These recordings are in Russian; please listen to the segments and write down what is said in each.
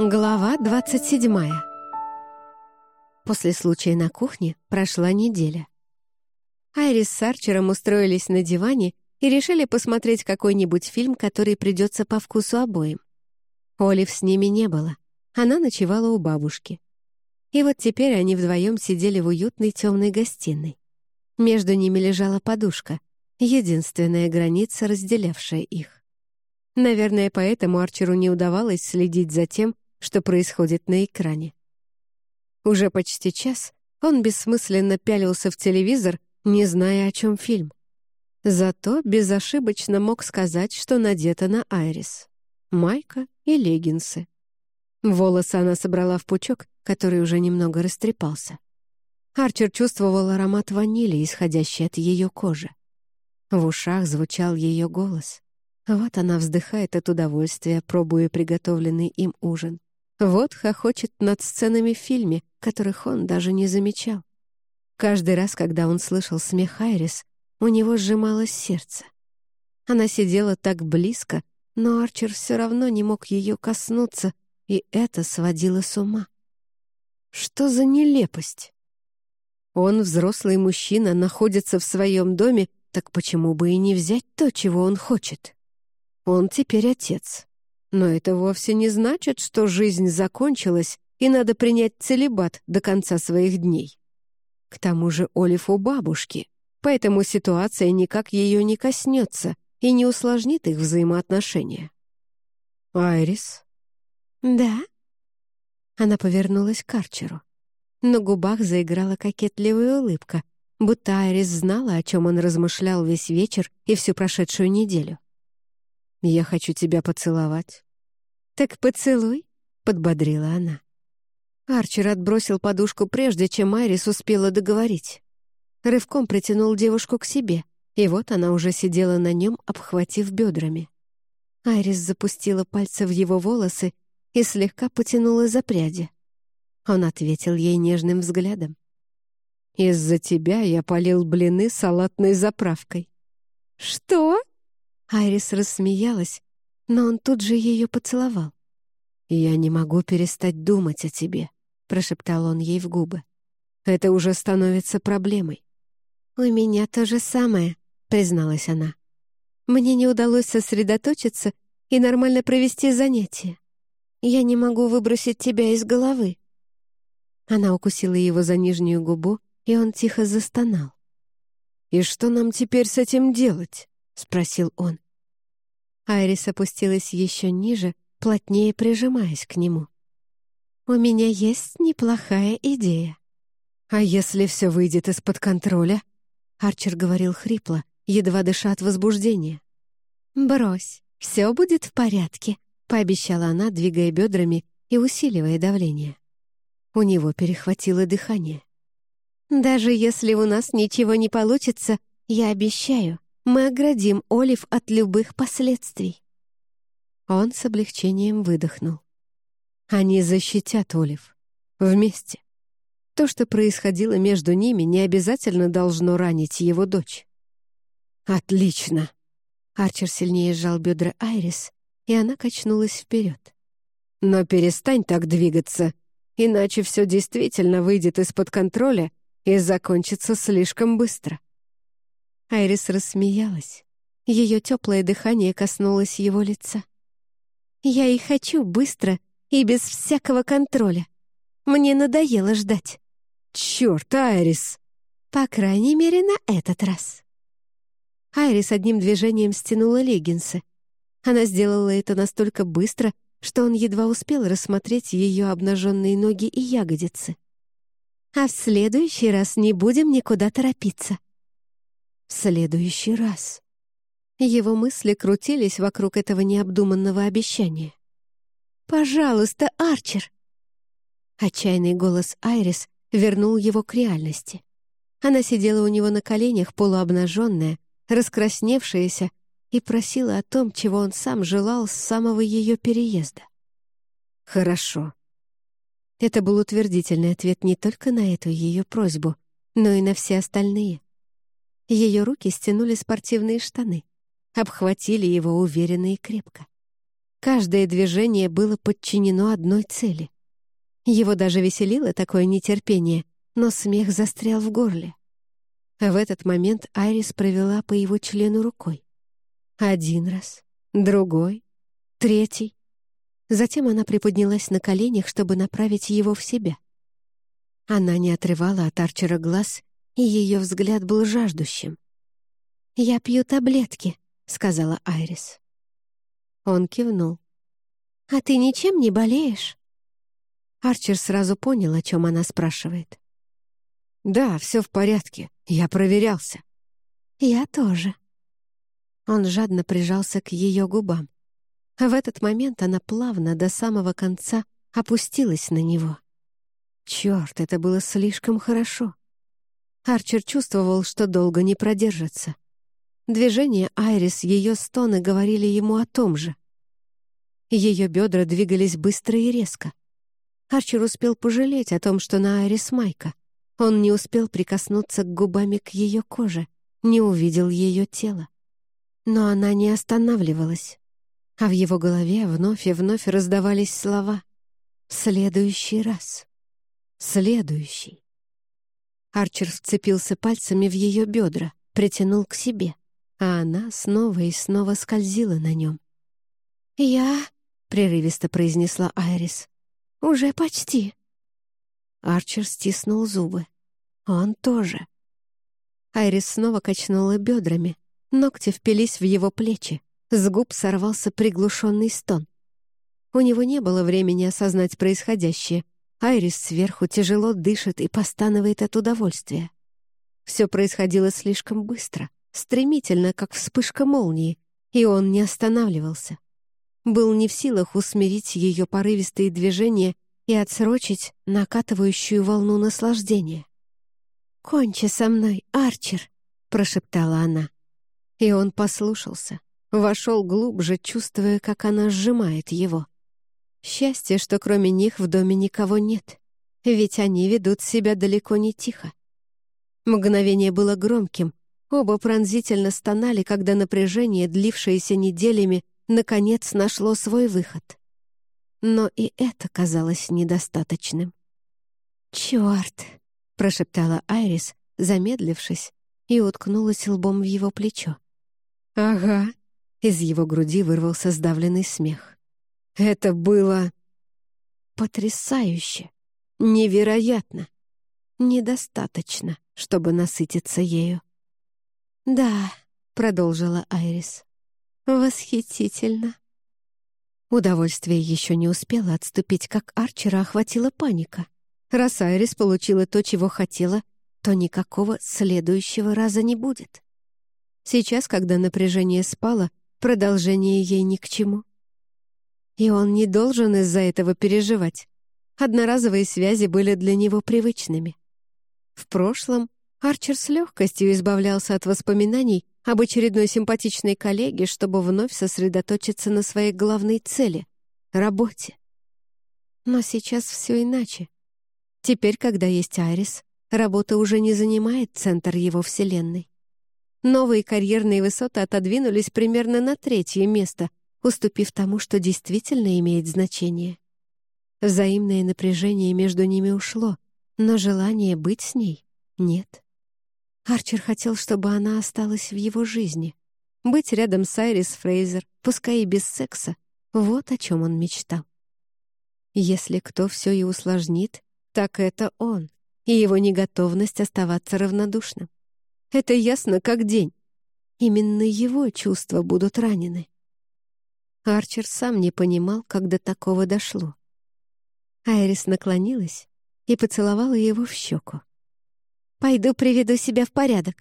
Глава 27. После случая на кухне прошла неделя. Айрис с Арчером устроились на диване и решили посмотреть какой-нибудь фильм, который придется по вкусу обоим. Олив с ними не было. Она ночевала у бабушки. И вот теперь они вдвоем сидели в уютной темной гостиной. Между ними лежала подушка, единственная граница, разделявшая их. Наверное, поэтому Арчеру не удавалось следить за тем, что происходит на экране. Уже почти час он бессмысленно пялился в телевизор, не зная, о чем фильм. Зато безошибочно мог сказать, что надето на Айрис. Майка и леггинсы. Волосы она собрала в пучок, который уже немного растрепался. Арчер чувствовал аромат ванили, исходящий от ее кожи. В ушах звучал ее голос. Вот она вздыхает от удовольствия, пробуя приготовленный им ужин. Вот хохочет над сценами в фильме, которых он даже не замечал. Каждый раз, когда он слышал смех Айрис, у него сжималось сердце. Она сидела так близко, но Арчер все равно не мог ее коснуться, и это сводило с ума. Что за нелепость? Он, взрослый мужчина, находится в своем доме, так почему бы и не взять то, чего он хочет? Он теперь отец. Но это вовсе не значит, что жизнь закончилась и надо принять целебат до конца своих дней. К тому же Олив у бабушки, поэтому ситуация никак ее не коснется и не усложнит их взаимоотношения. «Айрис?» «Да?» Она повернулась к Арчеру. На губах заиграла кокетливая улыбка, будто Айрис знала, о чем он размышлял весь вечер и всю прошедшую неделю. «Я хочу тебя поцеловать». «Так поцелуй», — подбодрила она. Арчер отбросил подушку прежде, чем Айрис успела договорить. Рывком притянул девушку к себе, и вот она уже сидела на нем, обхватив бедрами. Айрис запустила пальцы в его волосы и слегка потянула за пряди. Он ответил ей нежным взглядом. «Из-за тебя я полил блины салатной заправкой». «Что?» Айрис рассмеялась, но он тут же ее поцеловал. «Я не могу перестать думать о тебе», — прошептал он ей в губы. «Это уже становится проблемой». «У меня то же самое», — призналась она. «Мне не удалось сосредоточиться и нормально провести занятия. Я не могу выбросить тебя из головы». Она укусила его за нижнюю губу, и он тихо застонал. «И что нам теперь с этим делать?» — спросил он. Айрис опустилась еще ниже, плотнее прижимаясь к нему. «У меня есть неплохая идея». «А если все выйдет из-под контроля?» Арчер говорил хрипло, едва дыша от возбуждения. «Брось, все будет в порядке», — пообещала она, двигая бедрами и усиливая давление. У него перехватило дыхание. «Даже если у нас ничего не получится, я обещаю, мы оградим Олив от любых последствий». Он с облегчением выдохнул. Они защитят Олив. Вместе. То, что происходило между ними, не обязательно должно ранить его дочь. «Отлично!» Арчер сильнее сжал бедра Айрис, и она качнулась вперед. «Но перестань так двигаться, иначе все действительно выйдет из-под контроля и закончится слишком быстро». Айрис рассмеялась. Ее теплое дыхание коснулось его лица. «Я и хочу быстро и без всякого контроля. Мне надоело ждать». «Черт, Айрис!» «По крайней мере, на этот раз». Айрис одним движением стянула леггинсы. Она сделала это настолько быстро, что он едва успел рассмотреть ее обнаженные ноги и ягодицы. «А в следующий раз не будем никуда торопиться», в следующий раз. Его мысли крутились вокруг этого необдуманного обещания. «Пожалуйста, Арчер!» Отчаянный голос Айрис вернул его к реальности. Она сидела у него на коленях, полуобнаженная, раскрасневшаяся, и просила о том, чего он сам желал с самого ее переезда. «Хорошо». Это был утвердительный ответ не только на эту ее просьбу, но и на все остальные. Ее руки стянули спортивные штаны, обхватили его уверенно и крепко. Каждое движение было подчинено одной цели. Его даже веселило такое нетерпение, но смех застрял в горле. В этот момент Айрис провела по его члену рукой. Один раз, другой, третий. Затем она приподнялась на коленях, чтобы направить его в себя. Она не отрывала от Арчера глаз, и ее взгляд был жаждущим. «Я пью таблетки», — сказала Айрис. Он кивнул. «А ты ничем не болеешь?» Арчер сразу понял, о чем она спрашивает. «Да, все в порядке. Я проверялся». «Я тоже». Он жадно прижался к ее губам. А в этот момент она плавно до самого конца опустилась на него. Черт, это было слишком хорошо. Арчер чувствовал, что долго не продержится. Движения Айрис, ее стоны говорили ему о том же. Ее бедра двигались быстро и резко. Арчер успел пожалеть о том, что на Айрис майка. Он не успел прикоснуться к губами к ее коже, не увидел ее тело. Но она не останавливалась. А в его голове вновь и вновь раздавались слова «В следующий раз! Следующий!» Арчер вцепился пальцами в ее бедра, притянул к себе, а она снова и снова скользила на нем. «Я...» — прерывисто произнесла Айрис. «Уже почти». Арчер стиснул зубы. Он тоже. Айрис снова качнула бедрами. Ногти впились в его плечи. С губ сорвался приглушенный стон. У него не было времени осознать происходящее. Айрис сверху тяжело дышит и постанывает от удовольствия. Все происходило слишком быстро, стремительно, как вспышка молнии, и он не останавливался был не в силах усмирить ее порывистые движения и отсрочить накатывающую волну наслаждения. «Кончи со мной, Арчер!» — прошептала она. И он послушался, вошел глубже, чувствуя, как она сжимает его. Счастье, что кроме них в доме никого нет, ведь они ведут себя далеко не тихо. Мгновение было громким, оба пронзительно стонали, когда напряжение, длившееся неделями, наконец нашло свой выход. Но и это казалось недостаточным. «Чёрт!» — прошептала Айрис, замедлившись, и уткнулась лбом в его плечо. «Ага», — из его груди вырвался сдавленный смех. «Это было...» «Потрясающе! Невероятно! Недостаточно, чтобы насытиться ею». «Да», — продолжила Айрис, Восхитительно. Удовольствие еще не успело отступить, как Арчера охватила паника. Раз Айрис получила то, чего хотела, то никакого следующего раза не будет. Сейчас, когда напряжение спало, продолжение ей ни к чему. И он не должен из-за этого переживать. Одноразовые связи были для него привычными. В прошлом Арчер с легкостью избавлялся от воспоминаний об очередной симпатичной коллеге, чтобы вновь сосредоточиться на своей главной цели — работе. Но сейчас все иначе. Теперь, когда есть Айрис, работа уже не занимает центр его вселенной. Новые карьерные высоты отодвинулись примерно на третье место, уступив тому, что действительно имеет значение. Взаимное напряжение между ними ушло, но желание быть с ней — нет. Арчер хотел, чтобы она осталась в его жизни. Быть рядом с Айрис Фрейзер, пускай и без секса, вот о чем он мечтал. Если кто все и усложнит, так это он и его неготовность оставаться равнодушным. Это ясно как день. Именно его чувства будут ранены. Арчер сам не понимал, как до такого дошло. Айрис наклонилась и поцеловала его в щеку. Пойду приведу себя в порядок».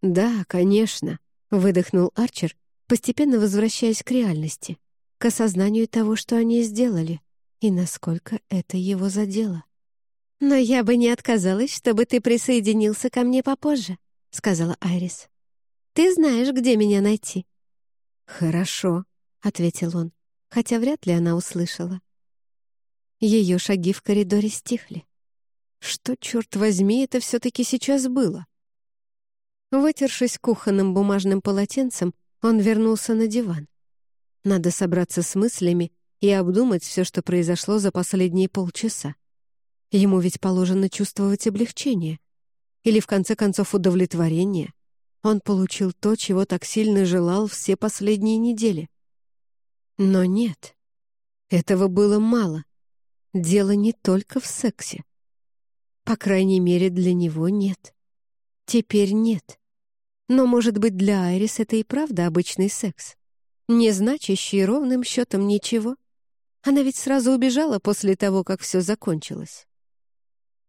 «Да, конечно», — выдохнул Арчер, постепенно возвращаясь к реальности, к осознанию того, что они сделали, и насколько это его задело. «Но я бы не отказалась, чтобы ты присоединился ко мне попозже», — сказала Айрис. «Ты знаешь, где меня найти». «Хорошо», — ответил он, хотя вряд ли она услышала. Ее шаги в коридоре стихли. Что, черт возьми, это все-таки сейчас было? Вытершись кухонным бумажным полотенцем, он вернулся на диван. Надо собраться с мыслями и обдумать все, что произошло за последние полчаса. Ему ведь положено чувствовать облегчение. Или, в конце концов, удовлетворение. Он получил то, чего так сильно желал все последние недели. Но нет. Этого было мало. Дело не только в сексе. По крайней мере, для него нет. Теперь нет. Но, может быть, для Айрис это и правда обычный секс. Не значащий ровным счетом ничего. Она ведь сразу убежала после того, как все закончилось.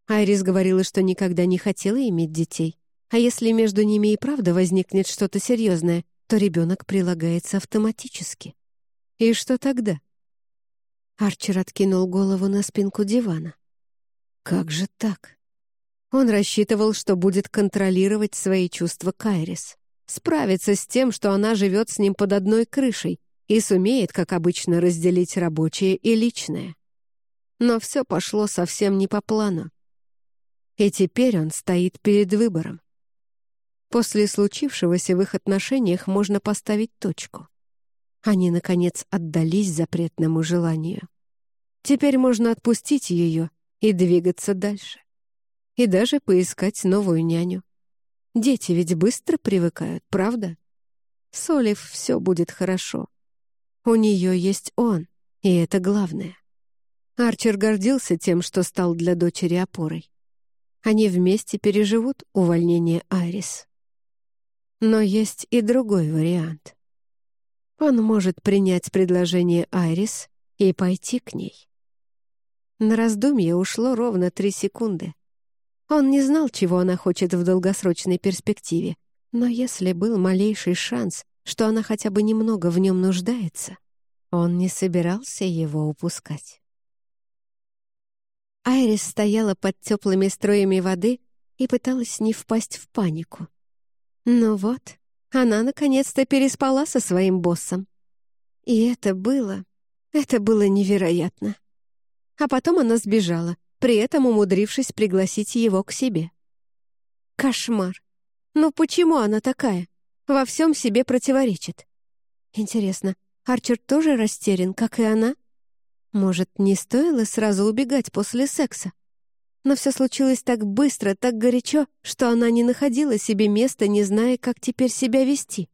Айрис говорила, что никогда не хотела иметь детей. А если между ними и правда возникнет что-то серьезное, то ребенок прилагается автоматически. И что тогда? Арчер откинул голову на спинку дивана. Как же так? Он рассчитывал, что будет контролировать свои чувства Кайрис, справиться с тем, что она живет с ним под одной крышей и сумеет, как обычно, разделить рабочее и личное. Но все пошло совсем не по плану. И теперь он стоит перед выбором. После случившегося в их отношениях можно поставить точку. Они, наконец, отдались запретному желанию. Теперь можно отпустить ее и двигаться дальше. И даже поискать новую няню. Дети ведь быстро привыкают, правда? С Олив все будет хорошо. У нее есть он, и это главное. Арчер гордился тем, что стал для дочери опорой. Они вместе переживут увольнение Айрис. Но есть и другой вариант. Он может принять предложение Айрис и пойти к ней. На раздумье ушло ровно три секунды. Он не знал, чего она хочет в долгосрочной перспективе, но если был малейший шанс, что она хотя бы немного в нем нуждается, он не собирался его упускать. Айрис стояла под теплыми строями воды и пыталась не впасть в панику. Ну вот, она наконец-то переспала со своим боссом. И это было... это было невероятно. А потом она сбежала, при этом умудрившись пригласить его к себе. Кошмар. Ну почему она такая? Во всем себе противоречит. Интересно, Арчер тоже растерян, как и она? Может, не стоило сразу убегать после секса? Но все случилось так быстро, так горячо, что она не находила себе места, не зная, как теперь себя вести.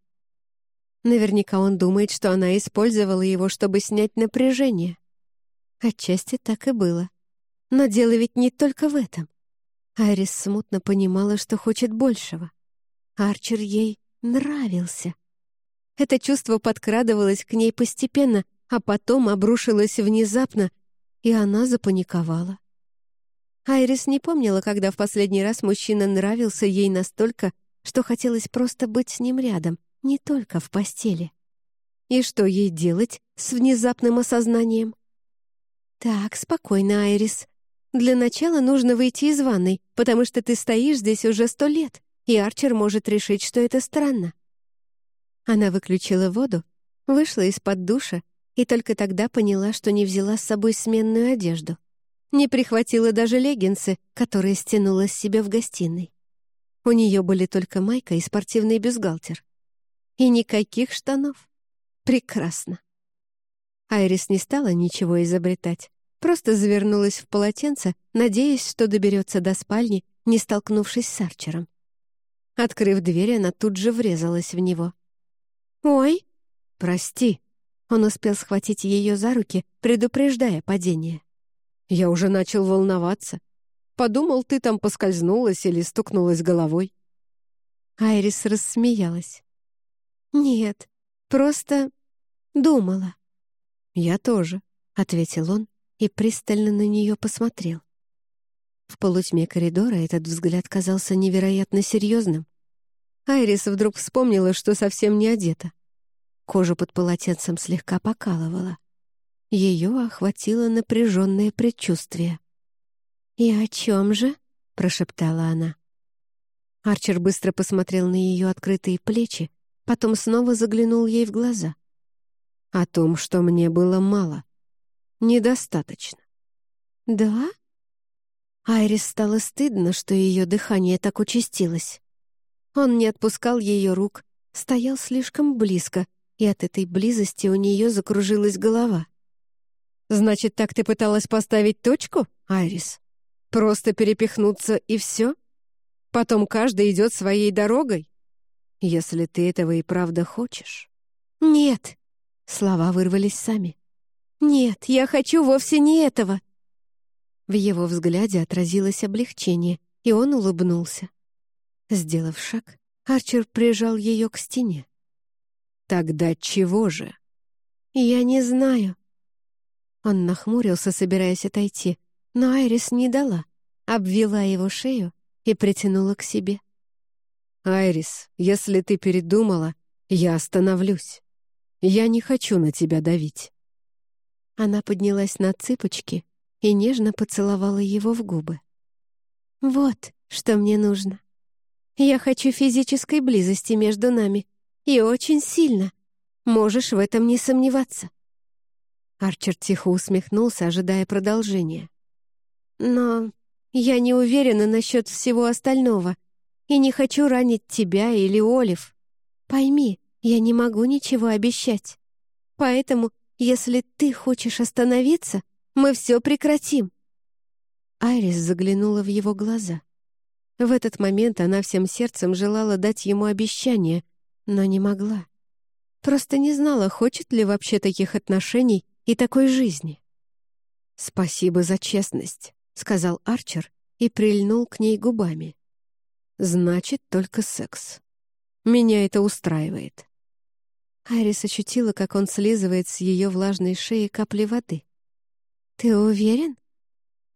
Наверняка он думает, что она использовала его, чтобы снять напряжение. Отчасти так и было. Но дело ведь не только в этом. Айрис смутно понимала, что хочет большего. Арчер ей нравился. Это чувство подкрадывалось к ней постепенно, а потом обрушилось внезапно, и она запаниковала. Айрис не помнила, когда в последний раз мужчина нравился ей настолько, что хотелось просто быть с ним рядом, не только в постели. И что ей делать с внезапным осознанием? «Так, спокойно, Айрис. Для начала нужно выйти из ванной, потому что ты стоишь здесь уже сто лет, и Арчер может решить, что это странно». Она выключила воду, вышла из-под душа и только тогда поняла, что не взяла с собой сменную одежду. Не прихватила даже леггинсы, которые стянула с себя в гостиной. У нее были только майка и спортивный бюстгальтер. И никаких штанов. Прекрасно. Айрис не стала ничего изобретать, просто завернулась в полотенце, надеясь, что доберется до спальни, не столкнувшись с Арчером. Открыв дверь, она тут же врезалась в него. «Ой!» «Прости!» Он успел схватить ее за руки, предупреждая падение. Я уже начал волноваться. Подумал, ты там поскользнулась или стукнулась головой. Айрис рассмеялась. «Нет, просто думала». «Я тоже», — ответил он и пристально на нее посмотрел. В полутьме коридора этот взгляд казался невероятно серьезным. Айрис вдруг вспомнила, что совсем не одета. Кожа под полотенцем слегка покалывала. Ее охватило напряженное предчувствие. «И о чем же?» — прошептала она. Арчер быстро посмотрел на ее открытые плечи, потом снова заглянул ей в глаза. «О том, что мне было мало. Недостаточно». «Да?» Айрис стало стыдно, что ее дыхание так участилось. Он не отпускал ее рук, стоял слишком близко, и от этой близости у нее закружилась голова. «Значит, так ты пыталась поставить точку, Айрис? Просто перепихнуться и все? Потом каждый идет своей дорогой? Если ты этого и правда хочешь?» «Нет!» — слова вырвались сами. «Нет, я хочу вовсе не этого!» В его взгляде отразилось облегчение, и он улыбнулся. Сделав шаг, Арчер прижал ее к стене. «Тогда чего же?» «Я не знаю». Он нахмурился, собираясь отойти, но Айрис не дала, обвела его шею и притянула к себе. «Айрис, если ты передумала, я остановлюсь. Я не хочу на тебя давить». Она поднялась на цыпочки и нежно поцеловала его в губы. «Вот, что мне нужно. Я хочу физической близости между нами. И очень сильно. Можешь в этом не сомневаться». Арчер тихо усмехнулся, ожидая продолжения. «Но я не уверена насчет всего остального и не хочу ранить тебя или Олив. Пойми, я не могу ничего обещать. Поэтому, если ты хочешь остановиться, мы все прекратим». Айрис заглянула в его глаза. В этот момент она всем сердцем желала дать ему обещание, но не могла. Просто не знала, хочет ли вообще таких отношений и такой жизни. «Спасибо за честность», — сказал Арчер и прильнул к ней губами. «Значит, только секс. Меня это устраивает». Арис ощутила, как он слизывает с ее влажной шеи капли воды. «Ты уверен?»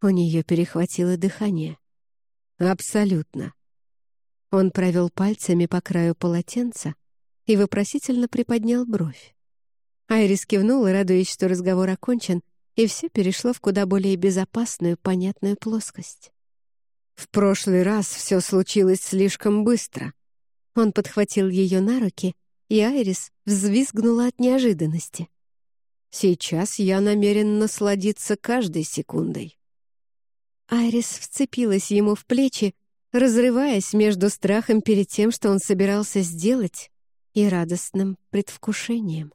У нее перехватило дыхание. «Абсолютно». Он провел пальцами по краю полотенца и вопросительно приподнял бровь. Айрис кивнула, радуясь, что разговор окончен, и все перешло в куда более безопасную, понятную плоскость. «В прошлый раз все случилось слишком быстро». Он подхватил ее на руки, и Айрис взвизгнула от неожиданности. «Сейчас я намерен насладиться каждой секундой». Айрис вцепилась ему в плечи, разрываясь между страхом перед тем, что он собирался сделать, и радостным предвкушением.